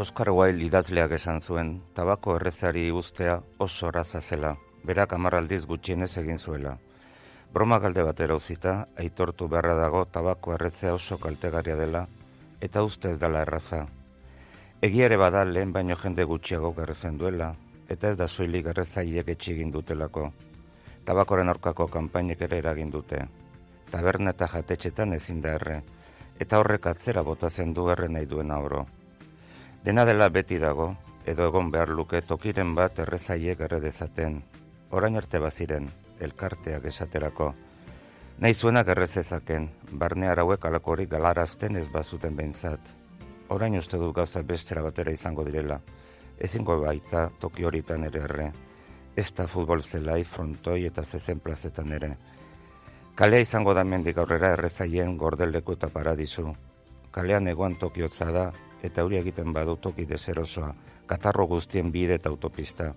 Oscar Wilde idazleak esan zuen, tabako errezari ustea oso raza zela, berak amarraldiz gutxienez egin zuela. Broma galde batera uzita, aitortu beharra dago tabako errezea oso kaltegaria dela, eta uste ez dela erraza. Egia ere bada lehen baino jende gutxiago gerrezen duela, eta ez da soilik errezaiek etxigin dutelako. Tabakoren aurkako kanpainek ere eragin dute. Taberna eta jatetxetan ezin da erre, eta horrek atzera botatzen du erre nahi duen oro. Dena dela beti dago, edo egon behar luke tokiren bat errezaiek erre dezaten. Orain arte baziren, elkarteak esaterako. Nahi zuenak errezezaken, barne arauek alakorik galarazten ez bazuten behintzat. Orain uste du gauza bestera batera izango direla. Ezingo baita toki horitan ere erre. Ez da futbol zelai, frontoi eta zezen plazetan ere. Kalea izango da mendik aurrera errezaien gordeleko eta paradizu. Kalean egoan tokiotza da, eta hori egiten badu toki dezerosoa, katarro guztien bide eta autopista.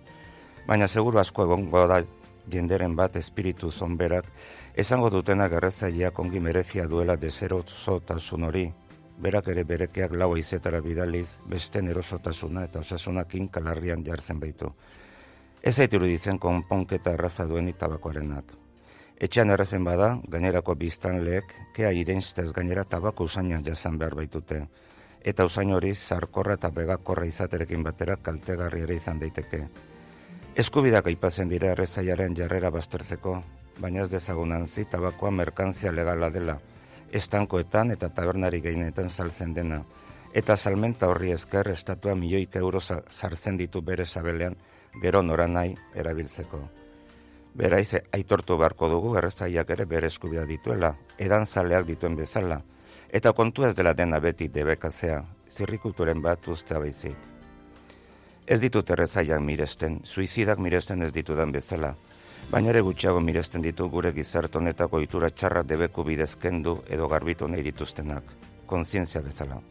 Baina seguru asko egongo da jenderen bat espiritu zonberak, esango dutena garrazaileak ongi merezia duela dezerosotasun hori, berak ere berekeak lau izetara bidaliz, beste erosotasuna eta osasunakin kalarrian jartzen baitu. Ez zaitu iruditzen konponketa erraza duen itabakoarenak. Etxean errezen bada, gainerako biztan lehek, kea irenstez gainera tabako usainan jasan behar baitute eta usain hori zarkorra eta begakorra izaterekin batera kaltegarri ere izan daiteke. Eskubidak aipatzen dira errezaiaren jarrera baztertzeko, baina ez dezagunan zi tabakoa merkantzia legala dela, estankoetan eta tabernari gehienetan saltzen dena, eta salmenta horri esker estatua milioik euro sartzen ditu bere sabelean gero nora nahi erabiltzeko. Beraiz, aitortu beharko dugu errezaiak ere bere eskubida dituela, edan zaleak dituen bezala, Eta kontu ez dela dena beti debekazea, zirrikulturen bat ustea baizik. Ez ditut errezaiak miresten, suizidak miresten ez ditudan bezala, baina ere gutxiago miresten ditu gure gizartonetako itura txarra debeku bidezkendu edo garbitu nahi dituztenak, konzientzia bezala.